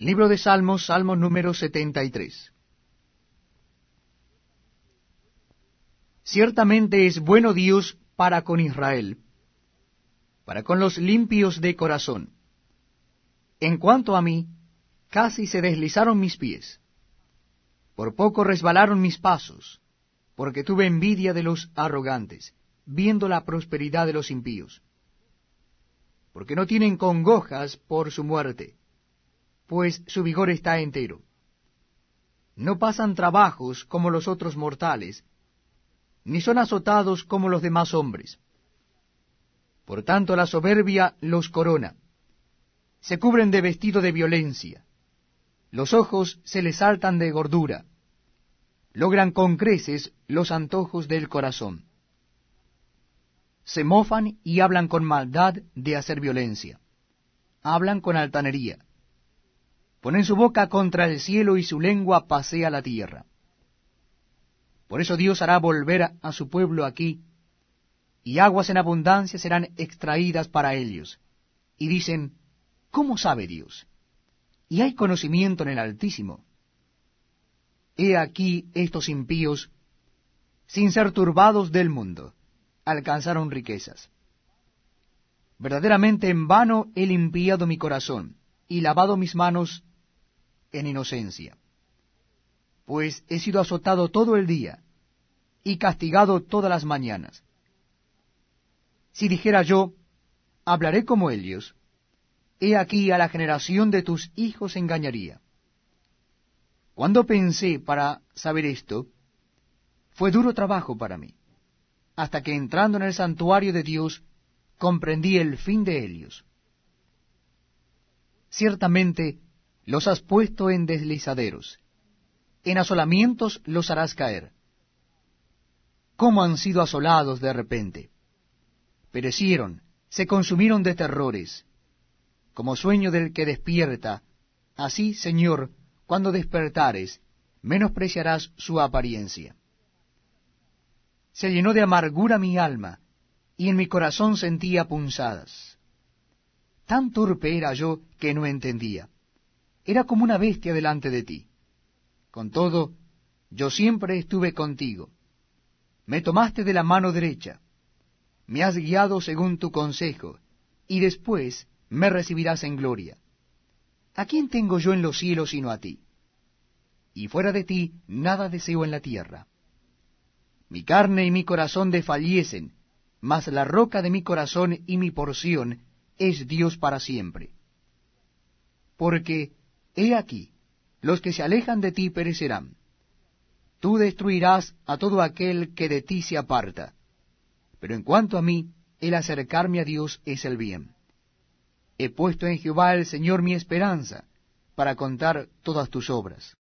Libro de Salmos, Salmo número 73. Ciertamente es bueno Dios para con Israel, para con los limpios de corazón. En cuanto a mí, casi se deslizaron mis pies. Por poco resbalaron mis pasos, porque tuve envidia de los arrogantes, viendo la prosperidad de los impíos. Porque no tienen congojas por su muerte, pues su vigor está entero. No pasan trabajos como los otros mortales, ni son azotados como los demás hombres. Por tanto la soberbia los corona, se cubren de vestido de violencia, los ojos se les saltan de gordura, logran con creces los antojos del corazón. Se mofan y hablan con maldad de hacer violencia, hablan con altanería, ponen su boca contra el cielo y su lengua pasea la tierra. Por eso Dios hará volver a su pueblo aquí, y aguas en abundancia serán extraídas para ellos. Y dicen, ¿cómo sabe Dios? Y hay conocimiento en el Altísimo. He aquí estos impíos, sin ser turbados del mundo, alcanzaron riquezas. Verdaderamente en vano he limpiado mi corazón y lavado mis manos en inocencia. Pues he sido azotado todo el día y castigado todas las mañanas. Si dijera yo, hablaré como ellos, he aquí a la generación de tus hijos engañaría. Cuando pensé para saber esto, fue duro trabajo para mí, hasta que entrando en el santuario de Dios, comprendí el fin de ellos. Ciertamente los has puesto en deslizaderos, en asolamientos los harás caer. ¿Cómo han sido asolados de repente? Perecieron, se consumieron de terrores, como sueño del que despierta, así, Señor, cuando despertares, menospreciarás su apariencia. Se llenó de amargura mi alma, y en mi corazón sentía punzadas. Tan torpe era yo que no entendía. Era como una bestia delante de ti. Con todo, yo siempre estuve contigo. Me tomaste de la mano derecha. Me has guiado según tu consejo, y después me recibirás en gloria. ¿A quién tengo yo en los cielos sino a ti? Y fuera de ti nada deseo en la tierra. Mi carne y mi corazón desfallecen, mas la roca de mi corazón y mi porción es Dios para siempre. Porque, he aquí, los que se alejan de ti perecerán. Tú destruirás a todo aquel que de ti se aparta. Pero en cuanto a mí, el acercarme a Dios es el bien. He puesto en Jehová el Señor mi esperanza, para contar todas tus obras.